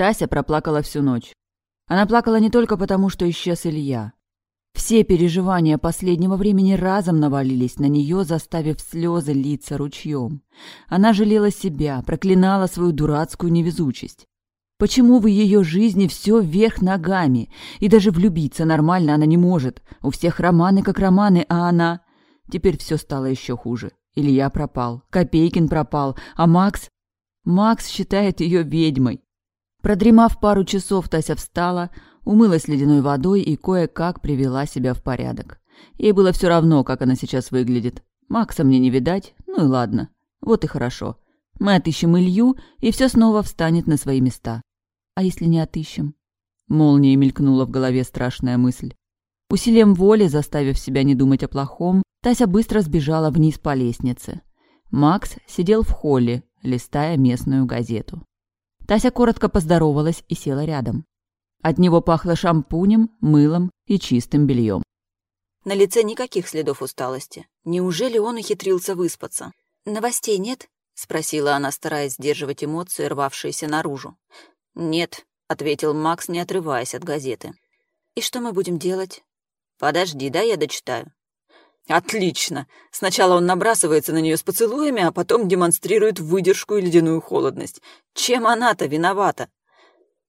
Тася проплакала всю ночь. Она плакала не только потому, что исчез Илья. Все переживания последнего времени разом навалились на нее, заставив слезы литься ручьем. Она жалела себя, проклинала свою дурацкую невезучесть. Почему в ее жизни все вверх ногами, и даже влюбиться нормально она не может? У всех романы как романы, а она... Теперь все стало еще хуже. Илья пропал, Копейкин пропал, а Макс... Макс считает ее ведьмой. Продремав пару часов, Тася встала, умылась ледяной водой и кое-как привела себя в порядок. Ей было все равно, как она сейчас выглядит. Макса мне не видать, ну и ладно. Вот и хорошо. Мы отыщем Илью, и все снова встанет на свои места. А если не отыщем? Молнией мелькнула в голове страшная мысль. Усилием воли, заставив себя не думать о плохом, Тася быстро сбежала вниз по лестнице. Макс сидел в холле, листая местную газету. Тася коротко поздоровалась и села рядом. От него пахло шампунем, мылом и чистым бельем. На лице никаких следов усталости. Неужели он ухитрился выспаться? «Новостей нет?» — спросила она, стараясь сдерживать эмоции, рвавшиеся наружу. «Нет», — ответил Макс, не отрываясь от газеты. «И что мы будем делать?» «Подожди, да я дочитаю». «Отлично! Сначала он набрасывается на нее с поцелуями, а потом демонстрирует выдержку и ледяную холодность. Чем она-то виновата?»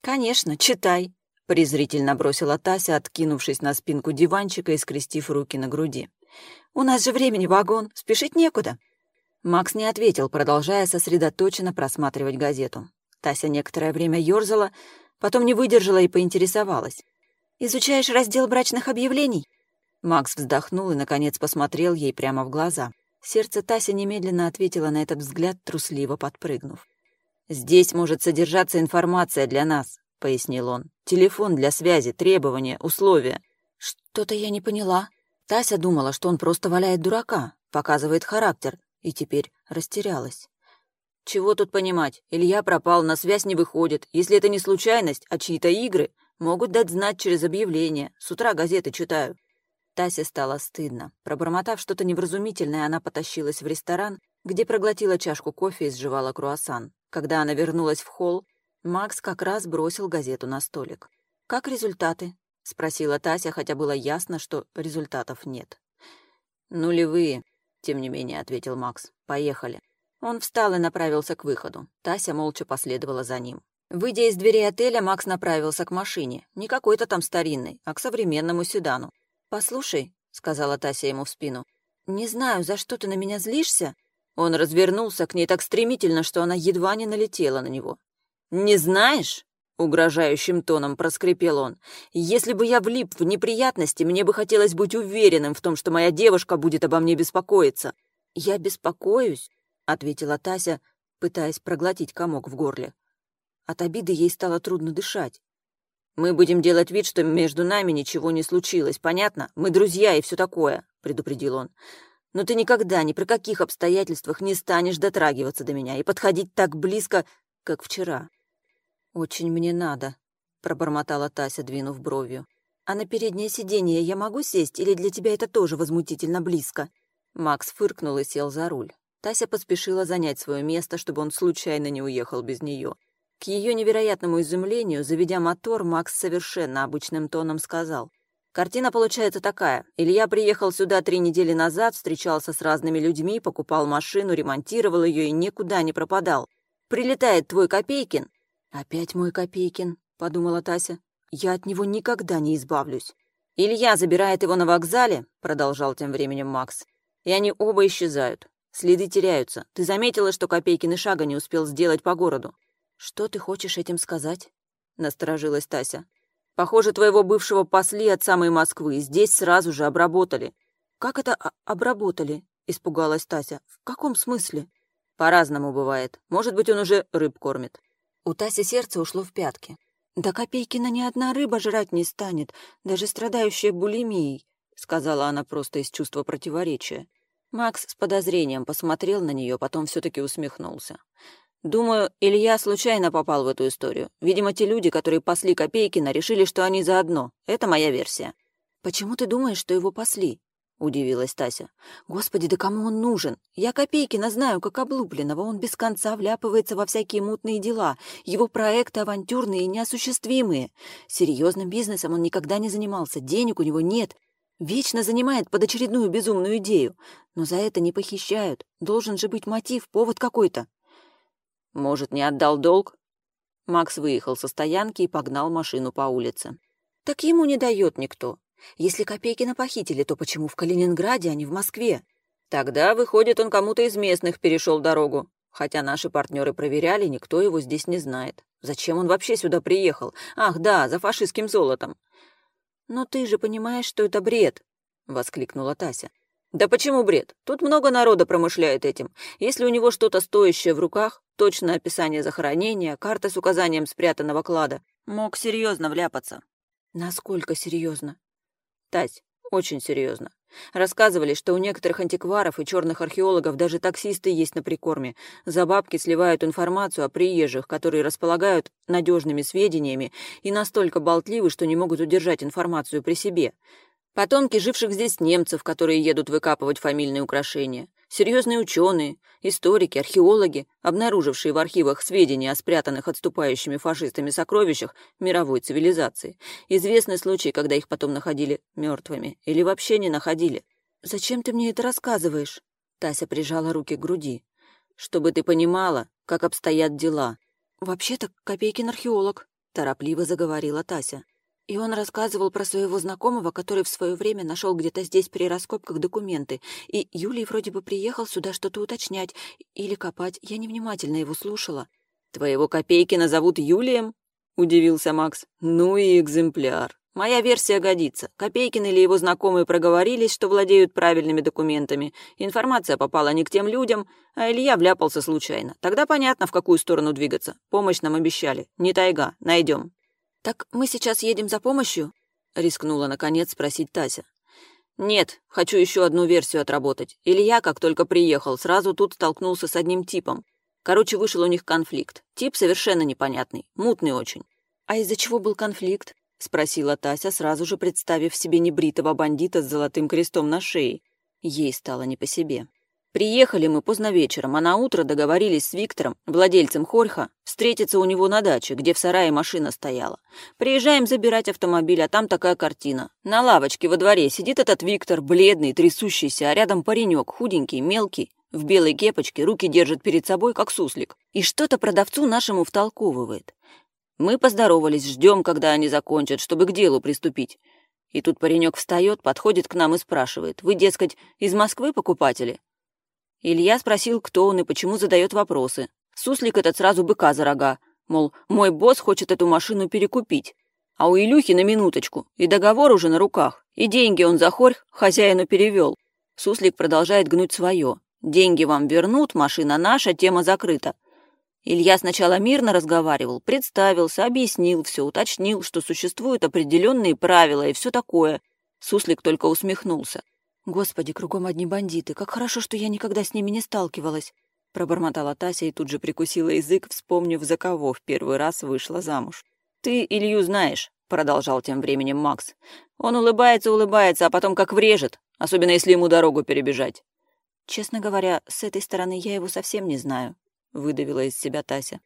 «Конечно, читай», — презрительно бросила Тася, откинувшись на спинку диванчика и скрестив руки на груди. «У нас же времени вагон, спешить некуда». Макс не ответил, продолжая сосредоточенно просматривать газету. Тася некоторое время ёрзала, потом не выдержала и поинтересовалась. «Изучаешь раздел брачных объявлений?» Макс вздохнул и, наконец, посмотрел ей прямо в глаза. Сердце Тася немедленно ответило на этот взгляд, трусливо подпрыгнув. «Здесь может содержаться информация для нас», — пояснил он. «Телефон для связи, требования, условия». «Что-то я не поняла». Тася думала, что он просто валяет дурака, показывает характер, и теперь растерялась. Чего тут понимать? Илья пропал, на связь не выходит. Если это не случайность, а чьи-то игры, могут дать знать через объявление. С утра газеты читаю. Тасе стало стыдно. Пробормотав что-то невразумительное, она потащилась в ресторан, где проглотила чашку кофе и сживала круассан. Когда она вернулась в холл, Макс как раз бросил газету на столик. «Как результаты?» — спросила Тася, хотя было ясно, что результатов нет. «Нулевые», — тем не менее ответил Макс. «Поехали». Он встал и направился к выходу. Тася молча последовала за ним. Выйдя из дверей отеля, Макс направился к машине. Не какой-то там старинной, а к современному седану. «Послушай», — сказала Тася ему в спину, — «не знаю, за что ты на меня злишься?» Он развернулся к ней так стремительно, что она едва не налетела на него. «Не знаешь?» — угрожающим тоном проскрипел он. «Если бы я влип в неприятности, мне бы хотелось быть уверенным в том, что моя девушка будет обо мне беспокоиться». «Я беспокоюсь?» ответила Тася, пытаясь проглотить комок в горле. От обиды ей стало трудно дышать. «Мы будем делать вид, что между нами ничего не случилось, понятно? Мы друзья и все такое», — предупредил он. «Но ты никогда ни при каких обстоятельствах не станешь дотрагиваться до меня и подходить так близко, как вчера». «Очень мне надо», — пробормотала Тася, двинув бровью. «А на переднее сиденье я могу сесть, или для тебя это тоже возмутительно близко?» Макс фыркнул и сел за руль. Тася поспешила занять свое место, чтобы он случайно не уехал без нее. К ее невероятному изумлению, заведя мотор, Макс совершенно обычным тоном сказал. «Картина получается такая. Илья приехал сюда три недели назад, встречался с разными людьми, покупал машину, ремонтировал ее и никуда не пропадал. Прилетает твой Копейкин». «Опять мой Копейкин», — подумала Тася. «Я от него никогда не избавлюсь». «Илья забирает его на вокзале», — продолжал тем временем Макс. «И они оба исчезают. Следы теряются. Ты заметила, что Копейкин и шага не успел сделать по городу?» «Что ты хочешь этим сказать?» — насторожилась Тася. «Похоже, твоего бывшего пасли от самой Москвы. Здесь сразу же обработали». «Как это обработали?» — испугалась Тася. «В каком смысле?» «По-разному бывает. Может быть, он уже рыб кормит». У Таси сердце ушло в пятки. «Да Копейкина ни одна рыба жрать не станет, даже страдающая булимией», — сказала она просто из чувства противоречия. Макс с подозрением посмотрел на нее, потом все-таки усмехнулся. «Думаю, Илья случайно попал в эту историю. Видимо, те люди, которые пасли Копейкина, решили, что они заодно. Это моя версия». «Почему ты думаешь, что его пасли?» — удивилась Тася. «Господи, да кому он нужен? Я Копейкина знаю, как облупленного. Он без конца вляпывается во всякие мутные дела. Его проекты авантюрные и неосуществимые. Серьезным бизнесом он никогда не занимался, денег у него нет. Вечно занимает под очередную безумную идею. Но за это не похищают. Должен же быть мотив, повод какой-то». «Может, не отдал долг?» Макс выехал со стоянки и погнал машину по улице. «Так ему не дает никто. Если Копейкина похитили, то почему в Калининграде, а не в Москве? Тогда, выходит, он кому-то из местных перешел дорогу. Хотя наши партнеры проверяли, никто его здесь не знает. Зачем он вообще сюда приехал? Ах, да, за фашистским золотом. «Но ты же понимаешь, что это бред!» — воскликнула Тася. «Да почему бред? Тут много народа промышляет этим. Если у него что-то стоящее в руках, точное описание захоронения, карта с указанием спрятанного клада, мог серьезно вляпаться». «Насколько серьезно?» Тась, очень серьезно. Рассказывали, что у некоторых антикваров и черных археологов даже таксисты есть на прикорме. За бабки сливают информацию о приезжих, которые располагают надежными сведениями и настолько болтливы, что не могут удержать информацию при себе. Потомки живших здесь немцев, которые едут выкапывать фамильные украшения. Серьезные ученые, историки, археологи, обнаружившие в архивах сведения о спрятанных отступающими фашистами сокровищах мировой цивилизации. Известны случаи, когда их потом находили мертвыми или вообще не находили. «Зачем ты мне это рассказываешь?» Тася прижала руки к груди. «Чтобы ты понимала, как обстоят дела». «Вообще-то Копейкин археолог», — торопливо заговорила Тася. И он рассказывал про своего знакомого, который в свое время нашел где-то здесь при раскопках документы. И Юлий вроде бы приехал сюда что-то уточнять или копать. Я невнимательно его слушала. «Твоего Копейкина зовут Юлием?» — удивился Макс. «Ну и экземпляр. Моя версия годится. Копейкин или его знакомые проговорились, что владеют правильными документами. Информация попала не к тем людям, а Илья вляпался случайно. Тогда понятно, в какую сторону двигаться. Помощь нам обещали. Не тайга. Найдем. «Так мы сейчас едем за помощью?» — рискнула, наконец, спросить Тася. «Нет, хочу еще одну версию отработать. Илья, как только приехал, сразу тут столкнулся с одним типом. Короче, вышел у них конфликт. Тип совершенно непонятный, мутный очень». «А из-за чего был конфликт?» — спросила Тася, сразу же представив себе небритого бандита с золотым крестом на шее. Ей стало не по себе. Приехали мы поздно вечером, а на утро договорились с Виктором, владельцем Хорьха, встретиться у него на даче, где в сарае машина стояла. Приезжаем забирать автомобиль, а там такая картина. На лавочке во дворе сидит этот Виктор, бледный, трясущийся, а рядом паренек, худенький, мелкий, в белой кепочке, руки держит перед собой, как суслик. И что-то продавцу нашему втолковывает. Мы поздоровались, ждем, когда они закончат, чтобы к делу приступить. И тут паренек встает, подходит к нам и спрашивает. «Вы, дескать, из Москвы покупатели?» Илья спросил, кто он и почему задает вопросы. Суслик этот сразу быка за рога. Мол, мой босс хочет эту машину перекупить. А у Илюхи на минуточку. И договор уже на руках. И деньги он за хорь хозяину перевел. Суслик продолжает гнуть свое. Деньги вам вернут, машина наша, тема закрыта. Илья сначала мирно разговаривал, представился, объяснил все, уточнил, что существуют определенные правила и все такое. Суслик только усмехнулся. «Господи, кругом одни бандиты. Как хорошо, что я никогда с ними не сталкивалась!» Пробормотала Тася и тут же прикусила язык, вспомнив, за кого в первый раз вышла замуж. «Ты Илью знаешь», — продолжал тем временем Макс. «Он улыбается, улыбается, а потом как врежет, особенно если ему дорогу перебежать». «Честно говоря, с этой стороны я его совсем не знаю», — выдавила из себя Тася.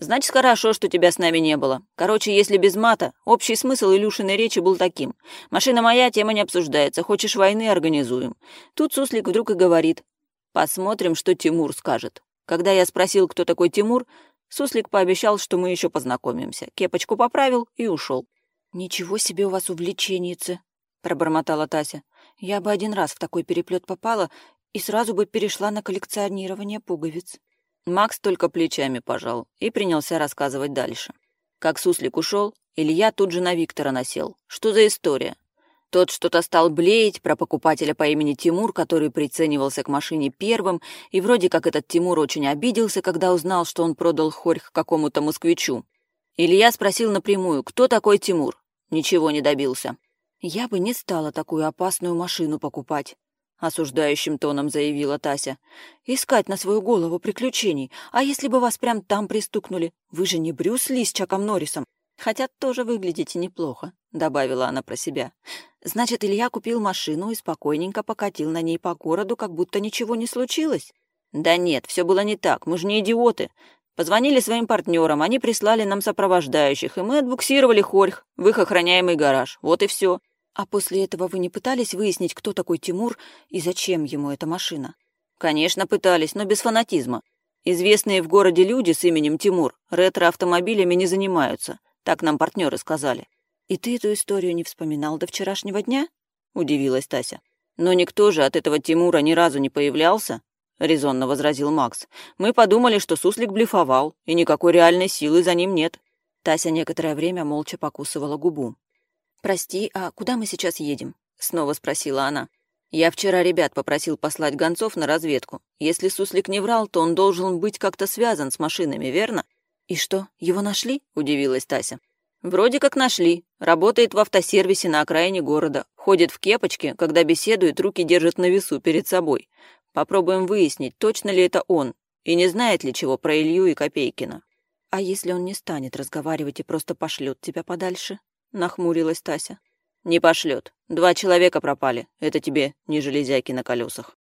Значит, хорошо, что тебя с нами не было. Короче, если без мата, общий смысл Илюшиной речи был таким. Машина моя, тема не обсуждается. Хочешь войны, организуем. Тут Суслик вдруг и говорит. Посмотрим, что Тимур скажет. Когда я спросил, кто такой Тимур, Суслик пообещал, что мы еще познакомимся. Кепочку поправил и ушел. «Ничего себе у вас увлеченицы», — пробормотала Тася. «Я бы один раз в такой переплет попала и сразу бы перешла на коллекционирование пуговиц». Макс только плечами пожал и принялся рассказывать дальше. Как суслик ушел, Илья тут же на Виктора насел. Что за история? Тот что-то стал блеять про покупателя по имени Тимур, который приценивался к машине первым, и вроде как этот Тимур очень обиделся, когда узнал, что он продал хорьх какому-то москвичу. Илья спросил напрямую, кто такой Тимур. Ничего не добился. «Я бы не стала такую опасную машину покупать», — осуждающим тоном заявила Тася. «Искать на свою голову приключений. А если бы вас прям там пристукнули? Вы же не Брюс Ли с Чаком Норрисом. Хотя тоже выглядите неплохо. добавила она про себя. Значит, Илья купил машину и спокойненько покатил на ней по городу, как будто ничего не случилось. Да нет, все было не так, мы же не идиоты. Позвонили своим партнерам, они прислали нам сопровождающих, и мы отбуксировали Хорьх в их охраняемый гараж. Вот и все. А после этого вы не пытались выяснить, кто такой Тимур и зачем ему эта машина? Конечно, пытались, но без фанатизма. Известные в городе люди с именем Тимур ретро-автомобилями не занимаются. Так нам партнеры сказали. «И ты эту историю не вспоминал до вчерашнего дня?» — удивилась Тася. «Но никто же от этого Тимура ни разу не появлялся», — резонно возразил Макс. «Мы подумали, что суслик блефовал, и никакой реальной силы за ним нет». Тася некоторое время молча покусывала губу. «Прости, а куда мы сейчас едем?» — снова спросила она. «Я вчера ребят попросил послать гонцов на разведку. Если суслик не врал, то он должен быть как-то связан с машинами, верно?» «И что, его нашли?» — удивилась Тася. Вроде как нашли. Работает в автосервисе на окраине города. Ходит в кепочке, когда беседует, руки держит на весу перед собой. Попробуем выяснить, точно ли это он, и не знает ли чего про Илью и Копейкина. А если он не станет разговаривать и просто пошлет тебя подальше? Нахмурилась Тася. Не пошлет. Два человека пропали. Это тебе не железяки на колесах.